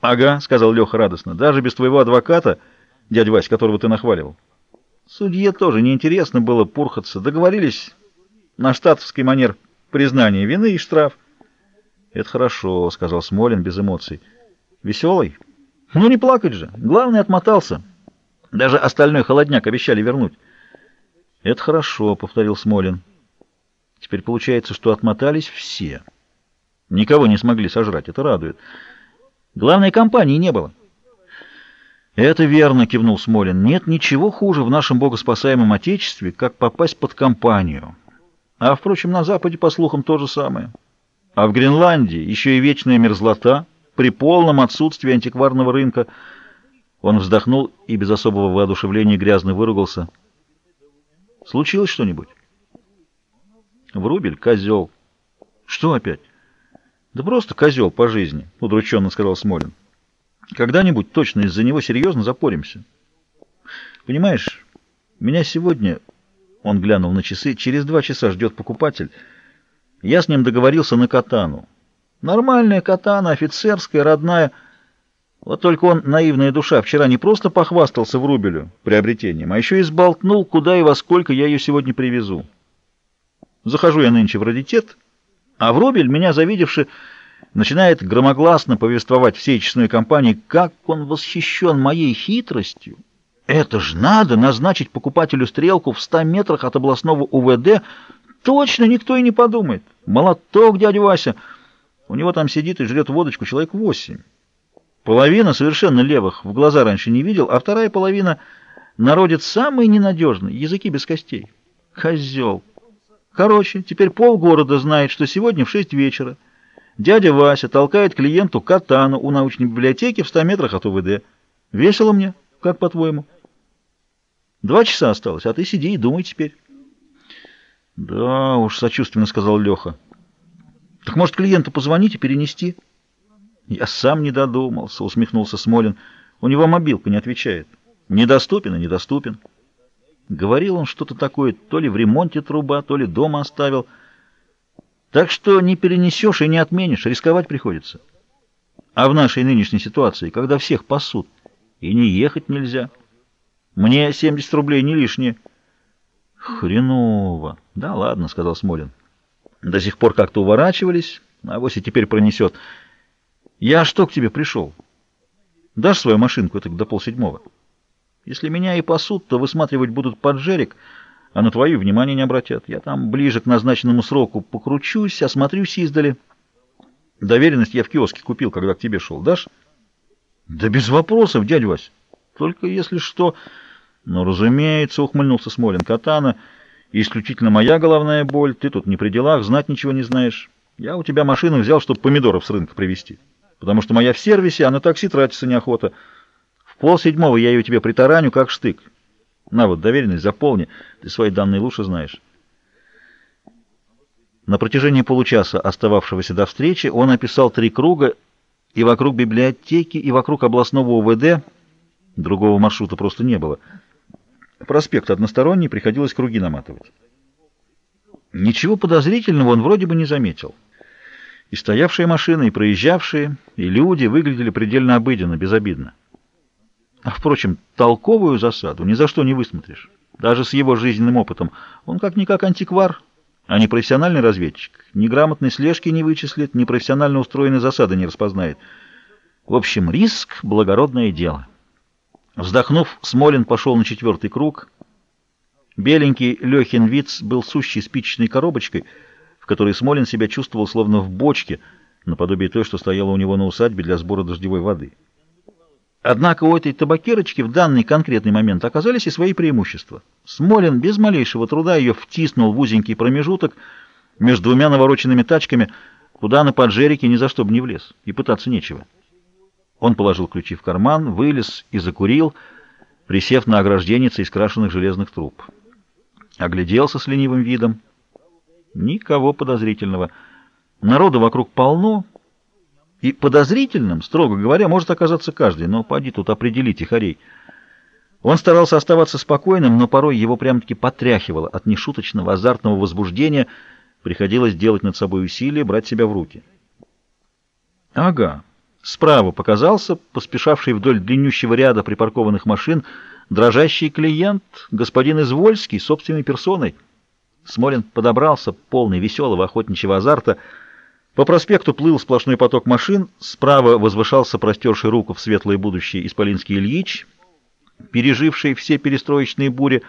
Ага, сказал Леха радостно, даже без твоего адвоката, дядя Вась, которого ты нахваливал. Судье тоже неинтересно было пурхаться. Договорились на штатовский манер признания вины и штраф. Это хорошо, сказал Смолин без эмоций. Веселый? Ну не плакать же. Главное, отмотался. Даже остальной холодняк обещали вернуть. Это хорошо, повторил Смолин. Теперь получается, что отмотались все. Никого не смогли сожрать, это радует. Главной компании не было. «Это верно», — кивнул Смолин. «Нет ничего хуже в нашем богоспасаемом Отечестве, как попасть под компанию. А, впрочем, на Западе, по слухам, то же самое. А в Гренландии еще и вечная мерзлота при полном отсутствии антикварного рынка». Он вздохнул и без особого воодушевления грязно выругался. «Случилось что-нибудь?» «Врубель — козел». «Что опять?» Да просто козел по жизни, удрученно сказал Смолин. Когда-нибудь точно из-за него серьезно запоримся. Понимаешь, меня сегодня, он глянул на часы, через два часа ждет покупатель. Я с ним договорился на катану. Нормальная катана, офицерская, родная. Вот только он, наивная душа, вчера не просто похвастался в рубелю приобретением, а еще и сболтнул, куда и во сколько я ее сегодня привезу. Захожу я нынче в радитет — а Врубель, меня завидевши, начинает громогласно повествовать всей честной компании, как он восхищен моей хитростью. Это ж надо назначить покупателю стрелку в ста метрах от областного УВД. Точно никто и не подумает. Молоток, дядя Вася. У него там сидит и жрет водочку человек восемь. Половина совершенно левых в глаза раньше не видел, а вторая половина народит самый ненадежный, языки без костей. Козел. Короче, теперь полгорода знает, что сегодня в шесть вечера дядя Вася толкает клиенту катану у научной библиотеки в ста метрах от УВД. Весело мне, как по-твоему? Два часа осталось, а ты сиди и думай теперь. Да уж, сочувственно сказал Леха. Так может клиенту позвонить и перенести? Я сам не додумался, усмехнулся Смолин. У него мобилка не отвечает. Недоступен и недоступен. Говорил он что-то такое, то ли в ремонте труба, то ли дома оставил. Так что не перенесешь и не отменишь, рисковать приходится. А в нашей нынешней ситуации, когда всех пасут, и не ехать нельзя. Мне 70 рублей не лишние. Хреново. Да ладно, сказал Смолин. До сих пор как-то уворачивались, а вось и теперь пронесет. Я что к тебе пришел? Дашь свою машинку это до полседьмого? Если меня и пасут, то высматривать будут поджерик, а на твою внимание не обратят. Я там ближе к назначенному сроку покручусь, осмотрюсь издали. Доверенность я в киоске купил, когда к тебе шел. Дашь? Да без вопросов, дядя Вась. Только если что... Ну, разумеется, ухмыльнулся Смолин. Катана, исключительно моя головная боль. Ты тут не при делах, знать ничего не знаешь. Я у тебя машину взял, чтобы помидоров с рынка привезти. Потому что моя в сервисе, а на такси тратиться неохота. Пол седьмого я ее тебе притараню, как штык. На вот, доверенность заполни, ты свои данные лучше знаешь. На протяжении получаса, остававшегося до встречи, он описал три круга и вокруг библиотеки, и вокруг областного УВД. Другого маршрута просто не было. Проспект односторонний, приходилось круги наматывать. Ничего подозрительного он вроде бы не заметил. И стоявшие машины, и проезжавшие, и люди выглядели предельно обыденно, безобидно. А, впрочем, толковую засаду ни за что не высмотришь. Даже с его жизненным опытом. Он как-никак антиквар, а не профессиональный разведчик. Ни грамотной слежки не вычислит, ни профессионально устроенной засады не распознает. В общем, риск — благородное дело. Вздохнув, Смолин пошел на четвертый круг. Беленький Лехин Виц был сущей спичечной коробочкой, в которой Смолин себя чувствовал словно в бочке, наподобие той, что стояла у него на усадьбе для сбора дождевой воды. Однако у этой табакерочки в данный конкретный момент оказались и свои преимущества. Смолин без малейшего труда ее втиснул в узенький промежуток между двумя навороченными тачками, куда на поджерике ни за что бы не влез, и пытаться нечего. Он положил ключи в карман, вылез и закурил, присев на огражденице из крашенных железных труб. Огляделся с ленивым видом. Никого подозрительного. Народу вокруг полно, и подозрительным, строго говоря, может оказаться каждый, но поди тут определи тихорей. Он старался оставаться спокойным, но порой его прям-таки потряхивало от нешуточного азартного возбуждения, приходилось делать над собой усилия, брать себя в руки. Ага, Справа показался поспешавший вдоль длиннющего ряда припаркованных машин дрожащий клиент, господин Извольский, собственной персоной. Смолин подобрался, полный веселого охотничьего азарта. По проспекту плыл сплошной поток машин, справа возвышался простерший руку в светлое будущее Исполинский Ильич, переживший все перестроечные бури.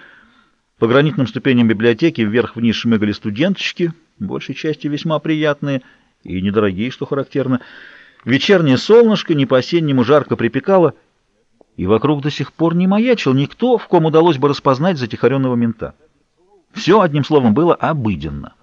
По гранитным ступеням библиотеки вверх-вниз шмыгали студенточки, большей частью весьма приятные и недорогие, что характерно. Вечернее солнышко не по-осеннему жарко припекало, и вокруг до сих пор не маячил никто, в ком удалось бы распознать затихаренного мента. Все, одним словом, было обыденно.